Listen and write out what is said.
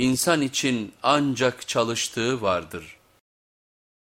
İnsan için ancak çalıştığı vardır.''